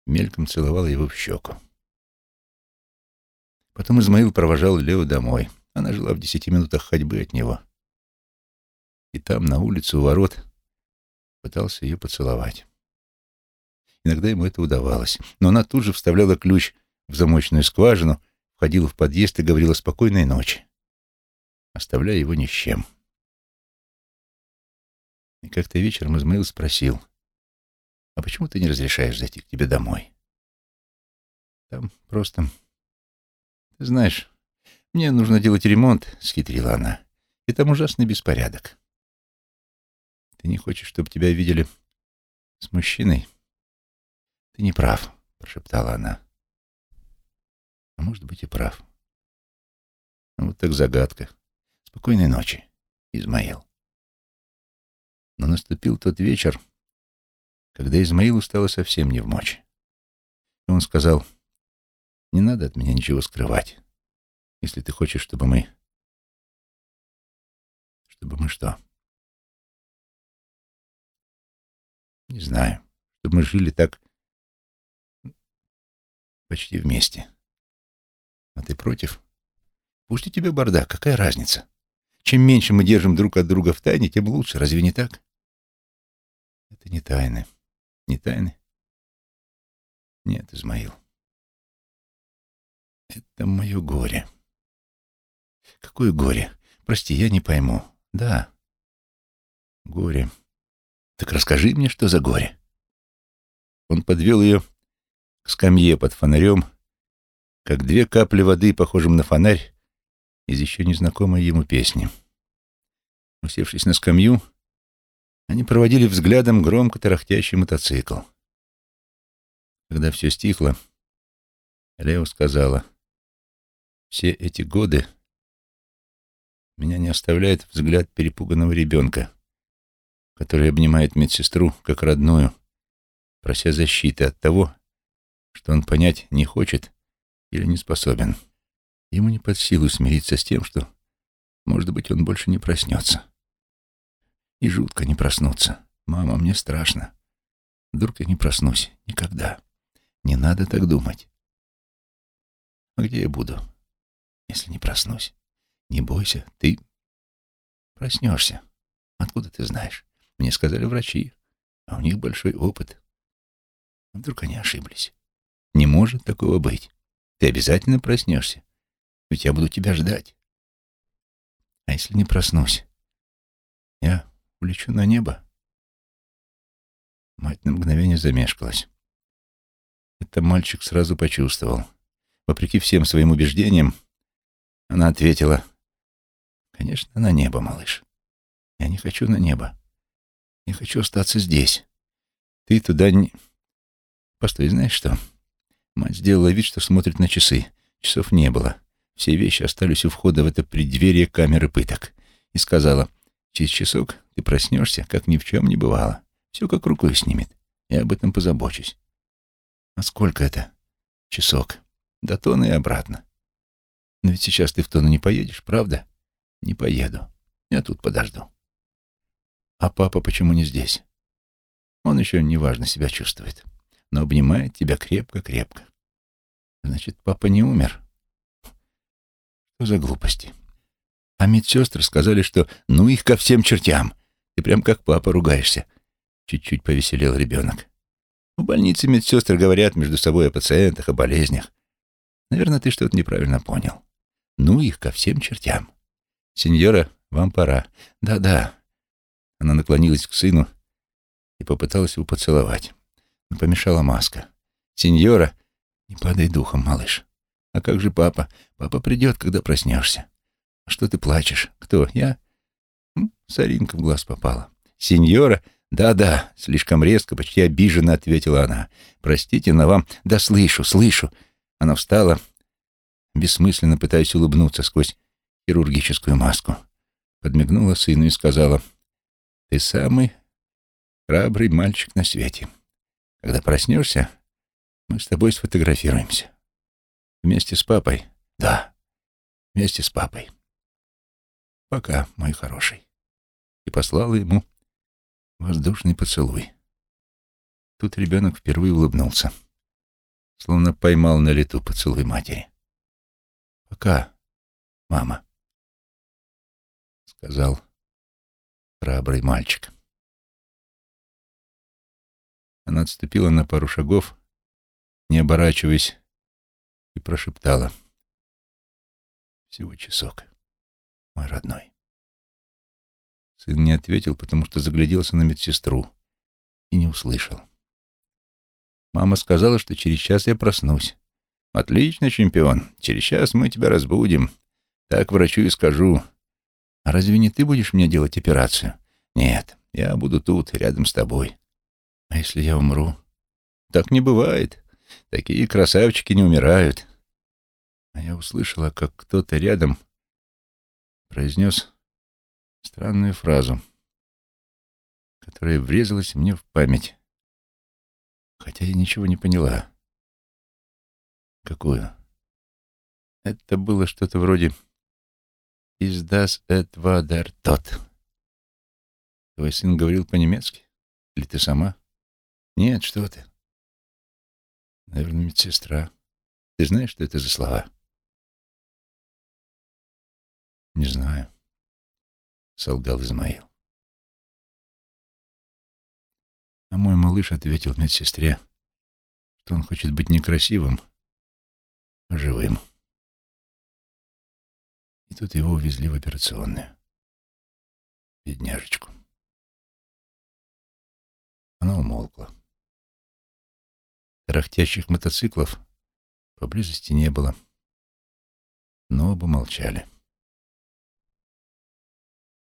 мельком целовала его в щеку. Потом Измаил провожал Лео домой. Она жила в десяти минутах ходьбы от него и там, на улице у ворот, пытался ее поцеловать. Иногда ему это удавалось, но она тут же вставляла ключ в замочную скважину, входила в подъезд и говорила «спокойной ночи», оставляя его ни с чем. И как-то вечером Измаил спросил, «А почему ты не разрешаешь зайти к тебе домой?» «Там просто... Ты знаешь, мне нужно делать ремонт», — схитрила она, «и там ужасный беспорядок. Ты не хочешь, чтобы тебя видели с мужчиной? Ты не прав, прошептала она. А может быть и прав. Ну, вот так загадка. Спокойной ночи, Измаил. Но наступил тот вечер, когда Измаилу стало совсем не в мочь. Он сказал, не надо от меня ничего скрывать, если ты хочешь, чтобы мы... Чтобы мы что? Не знаю, чтобы мы жили так почти вместе. А ты против? Пусть у тебя бардак, какая разница? Чем меньше мы держим друг от друга в тайне, тем лучше, разве не так? Это не тайны. Не тайны? Нет, Измаил. Это мое горе. Какое горе? Прости, я не пойму. Да, горе. Так расскажи мне, что за горе. Он подвел ее к скамье под фонарем, как две капли воды, похожим на фонарь, из еще незнакомой ему песни. Усевшись на скамью, они проводили взглядом громко тарахтящий мотоцикл. Когда все стихло, Лео сказала, «Все эти годы меня не оставляет взгляд перепуганного ребенка, который обнимает медсестру как родную, прося защиты от того, что он понять не хочет или не способен. Ему не под силу смириться с тем, что, может быть, он больше не проснется. И жутко не проснуться. Мама, мне страшно. Вдруг я не проснусь. Никогда. Не надо так думать. А где я буду, если не проснусь? Не бойся, ты проснешься. Откуда ты знаешь? Мне сказали врачи, а у них большой опыт. Вдруг они ошиблись? Не может такого быть. Ты обязательно проснешься, ведь я буду тебя ждать. А если не проснусь? Я улечу на небо? Мать на мгновение замешкалась. Это мальчик сразу почувствовал. Вопреки всем своим убеждениям, она ответила, «Конечно, на небо, малыш. Я не хочу на небо. Я хочу остаться здесь. Ты туда не... Постой, знаешь что? Мать сделала вид, что смотрит на часы. Часов не было. Все вещи остались у входа в это преддверие камеры пыток. И сказала, через часок ты проснешься, как ни в чем не бывало. Все как рукой снимет. Я об этом позабочусь. А сколько это? Часок. До тона и обратно. Но ведь сейчас ты в тону не поедешь, правда? Не поеду. Я тут подожду. А папа почему не здесь? Он еще неважно себя чувствует но обнимает тебя крепко-крепко. Значит, папа не умер? Что за глупости? А медсестры сказали, что ну их ко всем чертям. Ты прям как папа ругаешься. Чуть-чуть повеселел ребенок. В больнице медсестры говорят между собой о пациентах, о болезнях. Наверное, ты что-то неправильно понял. Ну их ко всем чертям. Сеньора, вам пора. Да-да. Она наклонилась к сыну и попыталась его поцеловать но помешала маска. «Сеньора, не падай духом, малыш. А как же папа? Папа придет, когда проснешься. Что ты плачешь? Кто? Я?» М? Соринка в глаз попала. «Сеньора?» «Да-да», — слишком резко, почти обиженно ответила она. «Простите, но вам...» «Да слышу, слышу». Она встала, бессмысленно пытаясь улыбнуться сквозь хирургическую маску. Подмигнула сыну и сказала, «Ты самый храбрый мальчик на свете. Когда проснешься, мы с тобой сфотографируемся. Вместе с папой? Да, вместе с папой. Пока, мой хороший. И послала ему воздушный поцелуй. Тут ребенок впервые улыбнулся, словно поймал на лету поцелуй матери. «Пока, мама», — сказал храбрый мальчик. Она отступила на пару шагов, не оборачиваясь, и прошептала. «Всего часок, мой родной». Сын не ответил, потому что загляделся на медсестру и не услышал. Мама сказала, что через час я проснусь. «Отлично, чемпион. Через час мы тебя разбудим. Так врачу и скажу. А разве не ты будешь мне делать операцию? Нет, я буду тут, рядом с тобой. А если я умру? Так не бывает. Такие красавчики не умирают. А я услышала, как кто-то рядом произнес странную фразу, которая врезалась мне в память, хотя я ничего не поняла. Какую? Это было что-то вроде «Is das etwa der Tod?» Твой сын говорил по-немецки? Или ты сама? Нет, что ты. Наверное, медсестра. Ты знаешь, что это за слова? Не знаю, солгал Измаил. А мой малыш ответил медсестре, что он хочет быть не красивым, а живым. И тут его увезли в операционную. Бедняжечку. Она умолкла. Тарахтящих мотоциклов поблизости не было, но оба молчали.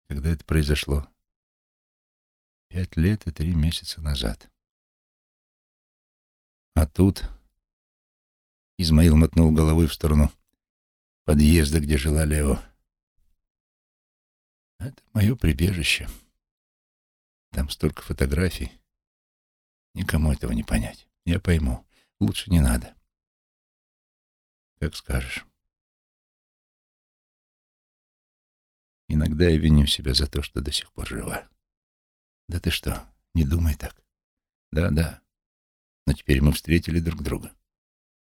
Когда это произошло? Пять лет и три месяца назад. А тут Измаил мотнул головой в сторону подъезда, где жила Лео. Это мое прибежище. Там столько фотографий. Никому этого не понять. Я пойму. Лучше не надо. Как скажешь. Иногда я виню себя за то, что до сих пор жива. Да ты что, не думай так. Да, да. Но теперь мы встретили друг друга.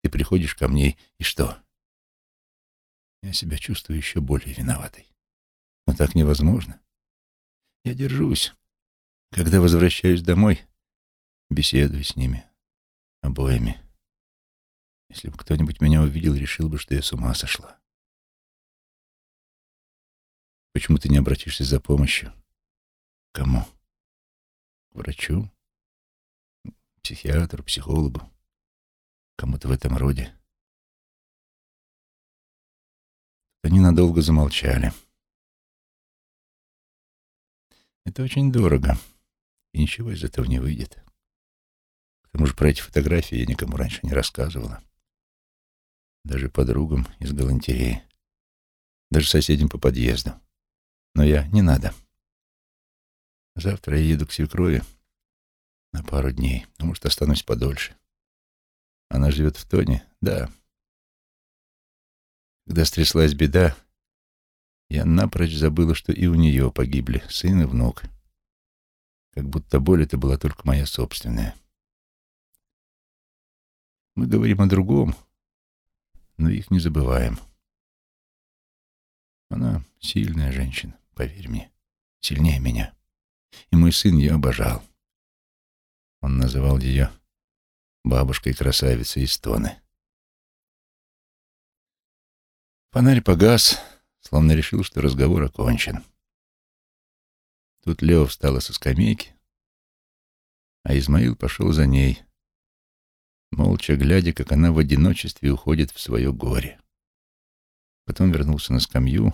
Ты приходишь ко мне, и что? Я себя чувствую еще более виноватой. Но так невозможно. Я держусь. Когда возвращаюсь домой, беседую с ними, обоими. Если бы кто-нибудь меня увидел, решил бы, что я с ума сошла. Почему ты не обратишься за помощью? Кому? К врачу? Психиатру, психологу? Кому-то в этом роде? Они надолго замолчали. Это очень дорого, и ничего из этого не выйдет. К тому же про эти фотографии я никому раньше не рассказывала. Даже подругам из галантереи. Даже соседям по подъезду. Но я не надо. Завтра я еду к свекрови на пару дней, а может, останусь подольше. Она живет в Тоне? Да. Когда стряслась беда, я напрочь забыла, что и у нее погибли сын и внук. Как будто боль это была только моя собственная. Мы говорим о другом, но их не забываем. Она сильная женщина, поверь мне, сильнее меня. И мой сын ее обожал. Он называл ее бабушкой-красавицей из Тоны. Фонарь погас, словно решил, что разговор окончен. Тут Лео встала со скамейки, а Измаил пошел за ней, молча глядя, как она в одиночестве уходит в свое горе. Потом вернулся на скамью,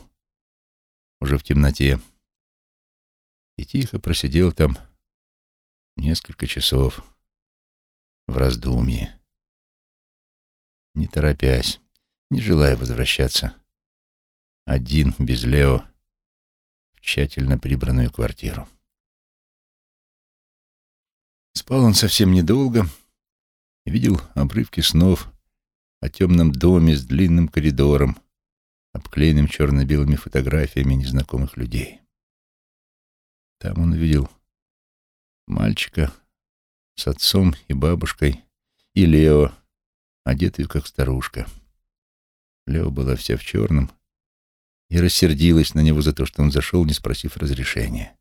уже в темноте, и тихо просидел там несколько часов в раздумье, не торопясь, не желая возвращаться один, без Лео, в тщательно прибранную квартиру. Спал он совсем недолго видел обрывки снов о темном доме с длинным коридором, обклеенным черно-белыми фотографиями незнакомых людей. Там он увидел мальчика с отцом и бабушкой и Лео, одетую как старушка. Лео была вся в черном, и рассердилась на него за то, что он зашел, не спросив разрешения.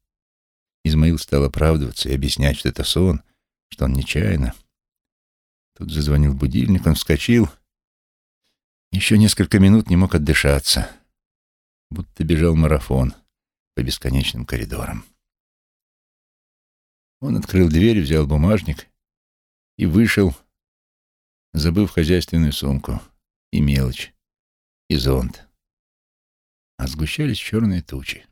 Измаил стал оправдываться и объяснять, что это сон, что он нечаянно. Тут зазвонил будильник, он вскочил. Еще несколько минут не мог отдышаться, будто бежал марафон по бесконечным коридорам. Он открыл дверь, взял бумажник и вышел, забыв хозяйственную сумку и мелочь, и зонт а сгущались черные тучи.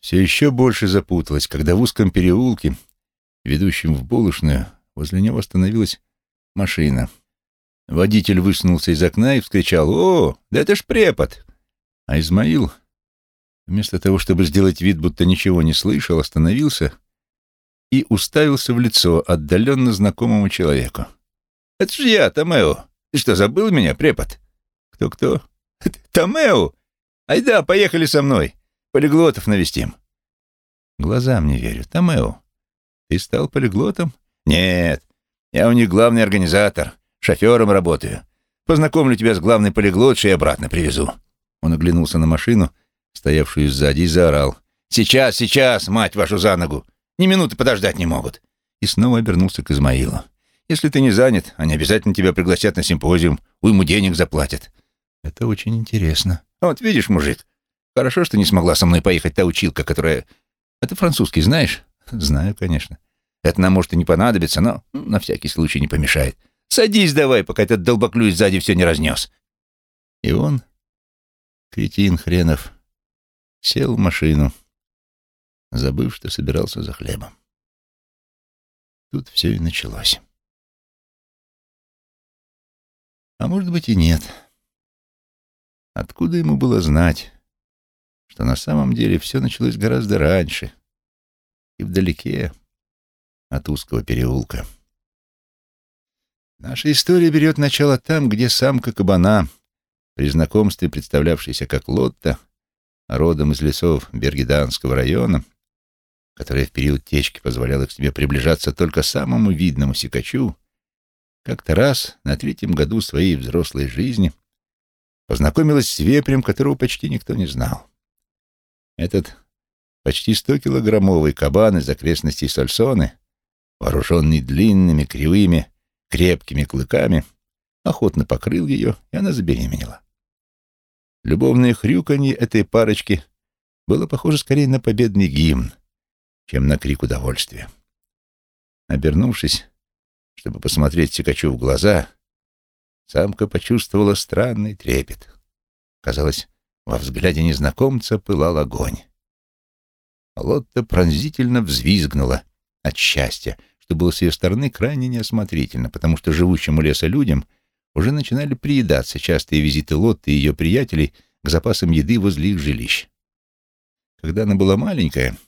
Все еще больше запуталось, когда в узком переулке, ведущем в булочную, возле него остановилась машина. Водитель высунулся из окна и вскричал «О, да это ж препод!» А Измаил, вместо того, чтобы сделать вид, будто ничего не слышал, остановился и уставился в лицо отдаленно знакомому человеку. «Это ж я, Томео. Ты что, забыл меня, препод?» «Кто-кто?» Томео! Айда, поехали со мной. Полиглотов навестим. Глазам не верю. Томео, ты стал полиглотом? Нет, я у них главный организатор. Шофером работаю. Познакомлю тебя с главной полиглотшей и обратно привезу. Он оглянулся на машину, стоявшую сзади, и заорал. «Сейчас, сейчас, мать вашу за ногу! Ни минуты подождать не могут!» И снова обернулся к Измаилу. «Если ты не занят, они обязательно тебя пригласят на симпозиум, уйму денег заплатят». «Это очень интересно». «Вот видишь, мужик, хорошо, что не смогла со мной поехать та училка, которая... Ты французский знаешь?» «Знаю, конечно. Это нам, может, и не понадобится, но на всякий случай не помешает. Садись давай, пока этот долбоклюй сзади все не разнес». И он, кретин хренов, сел в машину, забыв, что собирался за хлебом. Тут все и началось. А может быть и нет. Откуда ему было знать, что на самом деле все началось гораздо раньше и вдалеке от узкого переулка. Наша история берет начало там, где самка кабана, при знакомстве представлявшаяся как Лотта, родом из лесов Бергеданского района, которая в период течки позволяла к себе приближаться только самому видному сикачу, как-то раз на третьем году своей взрослой жизни познакомилась с вепрем, которого почти никто не знал. Этот почти стокилограммовый кабан из окрестностей Сальсоны, вооруженный длинными, кривыми, крепкими клыками, охотно покрыл ее, и она забеременела. Любовное хрюканье этой парочки было похоже скорее на победный гимн, чем на крик удовольствия. Обернувшись, чтобы посмотреть Сикачу в глаза, самка почувствовала странный трепет. Казалось, во взгляде незнакомца пылал огонь. Лотта пронзительно взвизгнула от счастья, что было с ее стороны крайне неосмотрительно, потому что живущим у леса людям уже начинали приедаться частые визиты Лотты и ее приятелей к запасам еды возле их жилищ. Когда она была маленькая,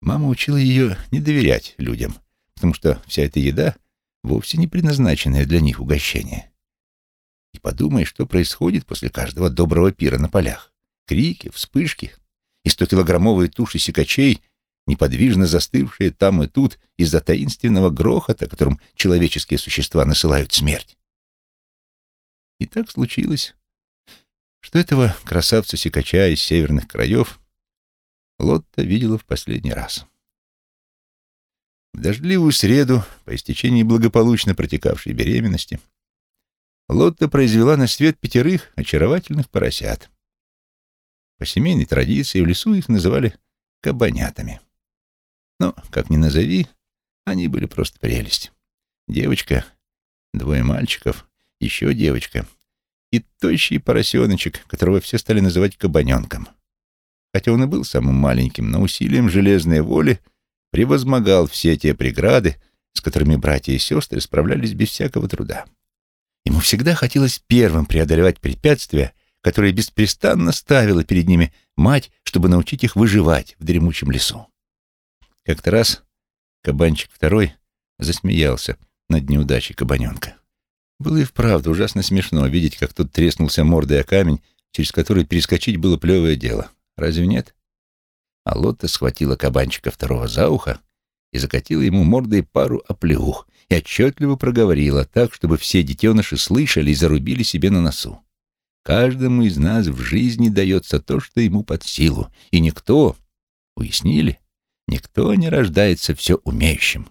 мама учила ее не доверять людям, потому что вся эта еда вовсе не предназначенная для них угощение. И подумай, что происходит после каждого доброго пира на полях. Крики, вспышки и стокилограммовые туши сикачей, неподвижно застывшие там и тут из-за таинственного грохота, которым человеческие существа насылают смерть. И так случилось, что этого красавца-сикача из северных краев Лотта видела в последний раз. В дождливую среду, по истечении благополучно протекавшей беременности, Лотта произвела на свет пятерых очаровательных поросят. По семейной традиции в лесу их называли кабанятами. Но, как ни назови, они были просто прелесть. Девочка, двое мальчиков, еще девочка и тощий поросеночек, которого все стали называть кабаненком. Хотя он и был самым маленьким, но усилием железной воли превозмогал все те преграды, с которыми братья и сестры справлялись без всякого труда. Ему всегда хотелось первым преодолевать препятствия, которые беспрестанно ставила перед ними мать, чтобы научить их выживать в дремучем лесу. Как-то раз кабанчик второй засмеялся над неудачей кабаненка. Было и вправду ужасно смешно видеть, как тот треснулся мордой о камень, через который перескочить было плевое дело. Разве нет? А Лотта схватила кабанчика второго за ухо и закатила ему мордой пару оплеух и отчетливо проговорила так, чтобы все детеныши слышали и зарубили себе на носу. Каждому из нас в жизни дается то, что ему под силу, и никто, уяснили, никто не рождается все умеющим.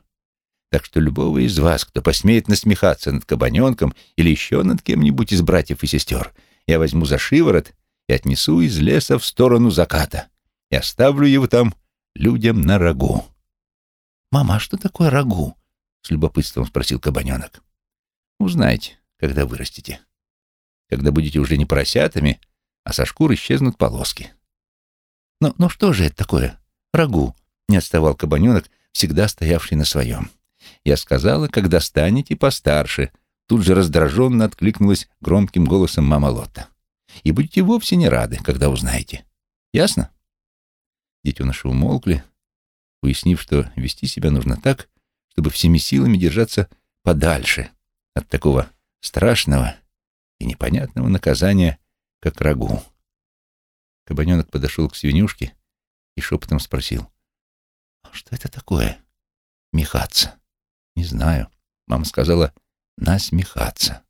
Так что любого из вас, кто посмеет насмехаться над кабаненком или еще над кем-нибудь из братьев и сестер, я возьму за шиворот и отнесу из леса в сторону заката и оставлю его там людям на рагу. «Мама, а что такое рагу?» — с любопытством спросил кабаненок. «Узнаете, когда вырастете. Когда будете уже не поросятами, а со шкуры исчезнут полоски». «Но, но что же это такое? Рагу?» — не отставал кабаненок, всегда стоявший на своем. Я сказала, когда станете постарше. Тут же раздраженно откликнулась громким голосом мама Лотта. И будете вовсе не рады, когда узнаете. Ясно? Детеныши умолкли, уяснив, что вести себя нужно так, чтобы всеми силами держаться подальше от такого страшного и непонятного наказания, как рагу. Кабаненок подошел к свинюшке и шепотом спросил, «А что это такое? Мехаться?» Не знаю. Мама сказала «насмехаться».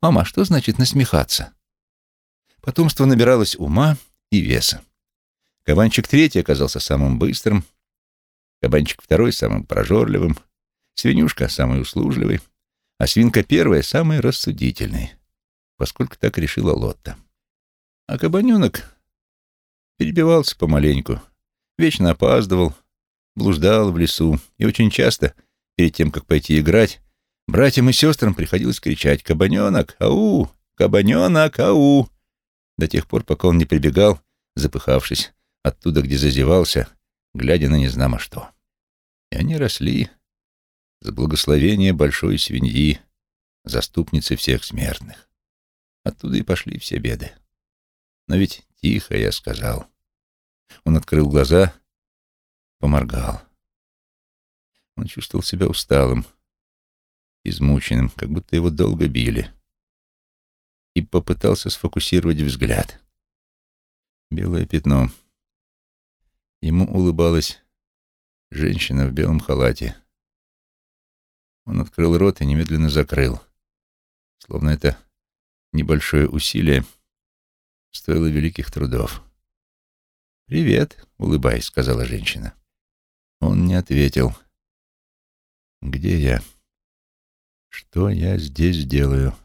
Мама, а что значит насмехаться? Потомство набиралось ума и веса. Кабанчик третий оказался самым быстрым, кабанчик второй — самым прожорливым, свинюшка — самый услужливый, а свинка первая — самый рассудительный, поскольку так решила Лотта. А кабаненок перебивался помаленьку, вечно опаздывал, блуждал в лесу и очень часто, перед тем, как пойти играть, братьям и сестрам приходилось кричать «Кабаненок! Ау! Кабаненок! Ау!» до тех пор, пока он не прибегал, запыхавшись, оттуда, где зазевался, глядя на незнамо что. И они росли за благословение большой свиньи, заступницы всех смертных. Оттуда и пошли все беды. Но ведь тихо, я сказал. Он открыл глаза, поморгал. Он чувствовал себя усталым, измученным, как будто его долго били. И попытался сфокусировать взгляд. Белое пятно. Ему улыбалась женщина в белом халате. Он открыл рот и немедленно закрыл, словно это небольшое усилие стоило великих трудов. «Привет», — улыбаясь, сказала женщина. Он не ответил. «Где я? Что я здесь делаю?»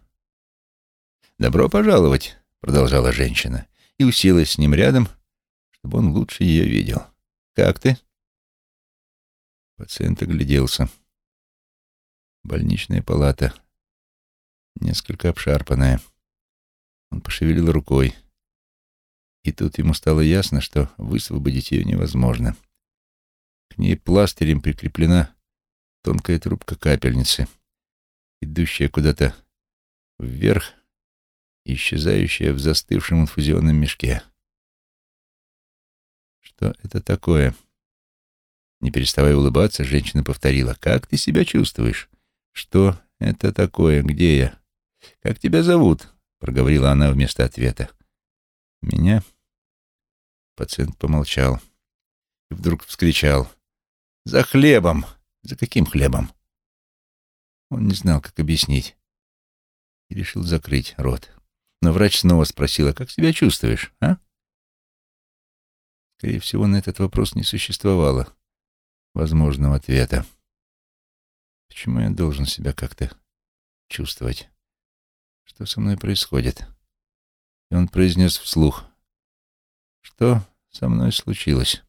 «Добро пожаловать», — продолжала женщина, и уселась с ним рядом, чтобы он лучше ее видел. «Как ты?» Пациент огляделся. Больничная палата. Несколько обшарпанная. Он пошевелил рукой. И тут ему стало ясно, что высвободить ее невозможно. К ней пластырем прикреплена тонкая трубка капельницы, идущая куда-то вверх и исчезающая в застывшем инфузионном мешке. Что это такое? Не переставая улыбаться, женщина повторила. «Как ты себя чувствуешь? Что это такое? Где я? Как тебя зовут?» Проговорила она вместо ответа. «Меня?» Пациент помолчал и вдруг вскричал. «За хлебом!» «За каким хлебом?» Он не знал, как объяснить, и решил закрыть рот. Но врач снова спросила, «Как себя чувствуешь, а?» Скорее всего, на этот вопрос не существовало возможного ответа. Почему я должен себя как-то чувствовать? Что со мной происходит? И он произнес вслух. Что со мной случилось?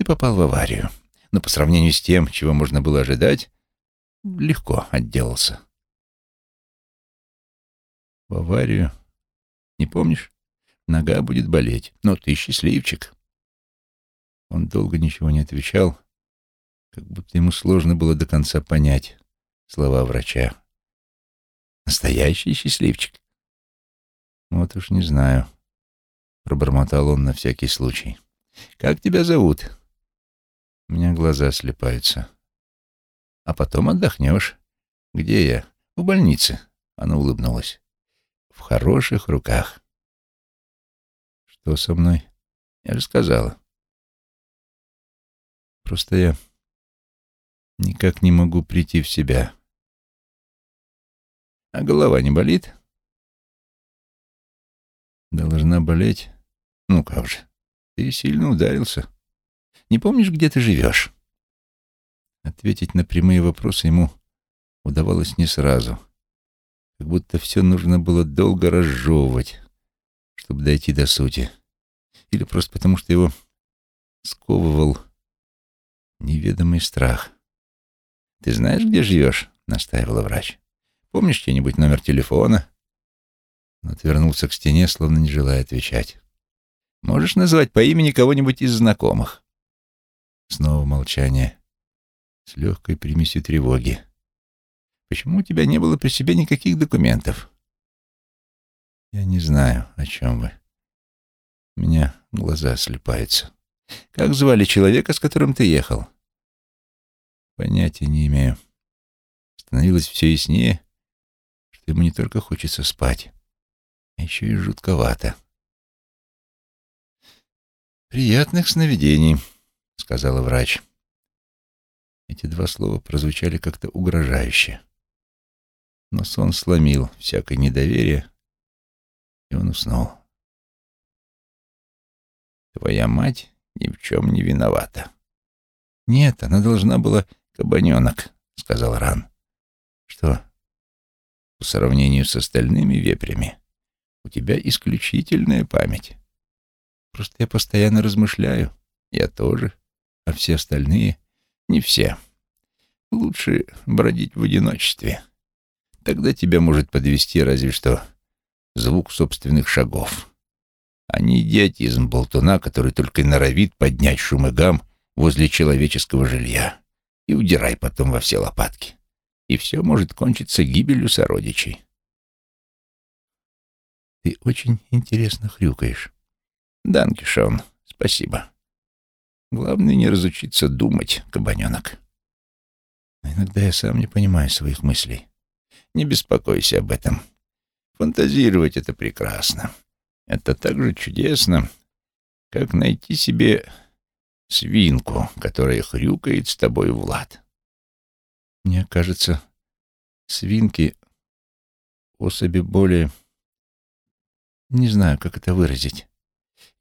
Ты попал в аварию, но по сравнению с тем, чего можно было ожидать, легко отделался. В аварию? Не помнишь? Нога будет болеть, но ты счастливчик. Он долго ничего не отвечал, как будто ему сложно было до конца понять слова врача. Настоящий счастливчик? Вот уж не знаю, пробормотал он на всякий случай. Как тебя зовут? У меня глаза слепаются. А потом отдохнешь. Где я? В больнице. Она улыбнулась. В хороших руках. Что со мной? Я же сказала. Просто я никак не могу прийти в себя. А голова не болит? Должна болеть. Ну как же, ты сильно ударился. Не помнишь, где ты живешь? Ответить на прямые вопросы ему удавалось не сразу. Как будто все нужно было долго разжевывать, чтобы дойти до сути. Или просто потому, что его сковывал неведомый страх. «Ты знаешь, где живешь?» — настаивала врач. «Помнишь чей-нибудь номер телефона?» Он отвернулся к стене, словно не желая отвечать. «Можешь назвать по имени кого-нибудь из знакомых?» Снова молчание с легкой примесью тревоги. «Почему у тебя не было при себе никаких документов?» «Я не знаю, о чем вы. У меня глаза слепаются». Как звали человека, с которым ты ехал? Понятия не имею. Становилось все яснее, что ему не только хочется спать, а еще и жутковато. «Приятных сновидений», — сказала врач. Эти два слова прозвучали как-то угрожающе. Но сон сломил всякое недоверие И он уснул. Твоя мать ни в чем не виновата. Нет, она должна была... Кабаненок, — сказал Ран. Что? По сравнению с остальными вепрями, у тебя исключительная память. Просто я постоянно размышляю. Я тоже. А все остальные? Не все. Лучше бродить в одиночестве. Тогда тебя может подвести разве что звук собственных шагов, а не идиотизм болтуна, который только и норовит поднять шум и гам возле человеческого жилья и удирай потом во все лопатки. И все может кончиться гибелью сородичей. Ты очень интересно хрюкаешь. Данкишон, спасибо. Главное не разучиться думать, кабаненок. Иногда я сам не понимаю своих мыслей. Не беспокойся об этом. Фантазировать — это прекрасно. Это так же чудесно, как найти себе свинку, которая хрюкает с тобой в лад. Мне кажется, свинки — особи более... Не знаю, как это выразить.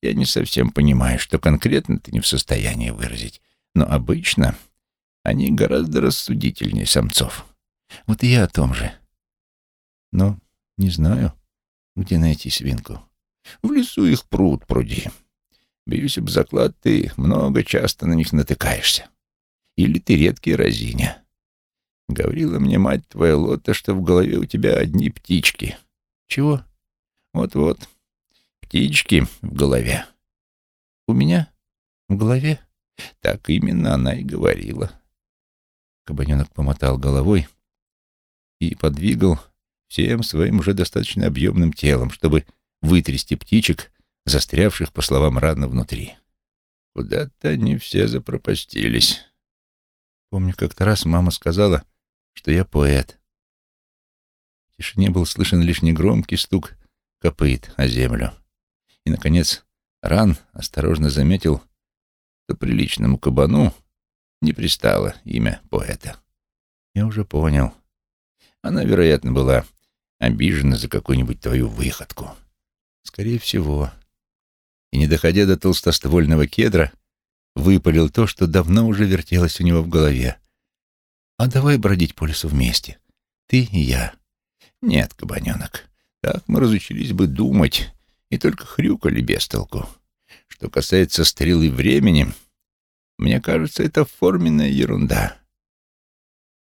Я не совсем понимаю, что конкретно ты не в состоянии выразить, но обычно они гораздо рассудительнее самцов. Вот и я о том же. Но не знаю, где найти свинку. В лесу их пруд пруди. Бьюсь об заклад, ты много часто на них натыкаешься. Или ты редкий разиня. Говорила мне мать твоя Лота, что в голове у тебя одни птички. Чего? Вот-вот. Птички в голове. У меня? В голове? Так именно она и говорила. Кабаненок помотал головой и подвигал всем своим уже достаточно объемным телом, чтобы вытрясти птичек, застрявших, по словам Рана, внутри. Куда-то они все запропастились. Помню, как-то раз мама сказала, что я поэт. В тишине был слышен лишь негромкий стук копыт о землю. И, наконец, Ран осторожно заметил, что приличному кабану не пристало имя поэта. Я уже понял. Она, вероятно, была обижена за какую-нибудь твою выходку. Скорее всего. И, не доходя до толстоствольного кедра, выпалил то, что давно уже вертелось у него в голове. «А давай бродить по лесу вместе. Ты и я». «Нет, кабаненок, так мы разучились бы думать и только хрюкали без толку. Что касается стрелы времени, мне кажется, это форменная ерунда».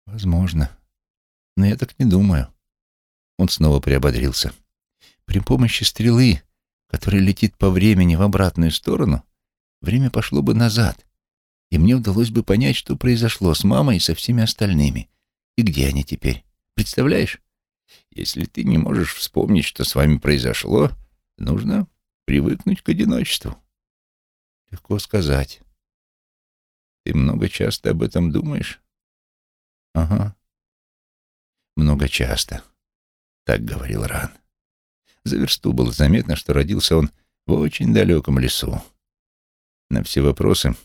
«Возможно. Но я так не думаю». Он снова приободрился. При помощи стрелы, которая летит по времени в обратную сторону, время пошло бы назад, и мне удалось бы понять, что произошло с мамой и со всеми остальными. И где они теперь? Представляешь? Если ты не можешь вспомнить, что с вами произошло, нужно привыкнуть к одиночеству. Легко сказать. Ты много часто об этом думаешь? Ага. Много часто. Так говорил Ран. За версту было заметно, что родился он в очень далеком лесу. На все вопросы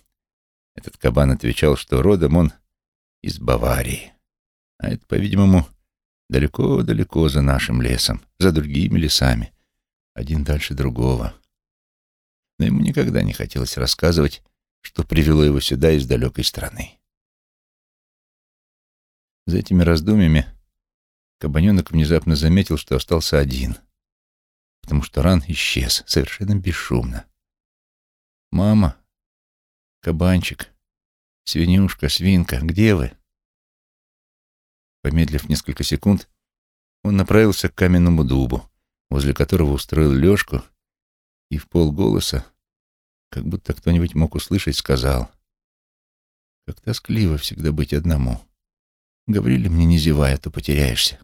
этот кабан отвечал, что родом он из Баварии. А это, по-видимому, далеко-далеко за нашим лесом, за другими лесами, один дальше другого. Но ему никогда не хотелось рассказывать, что привело его сюда из далекой страны. За этими раздумьями кабаненок внезапно заметил, что остался один — потому что ран исчез совершенно бесшумно. «Мама, кабанчик, свинюшка, свинка, где вы?» Помедлив несколько секунд, он направился к каменному дубу, возле которого устроил лёжку, и в полголоса, как будто кто-нибудь мог услышать, сказал, «Как тоскливо всегда быть одному. Говорили мне, не зевая, то потеряешься.